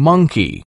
monkey.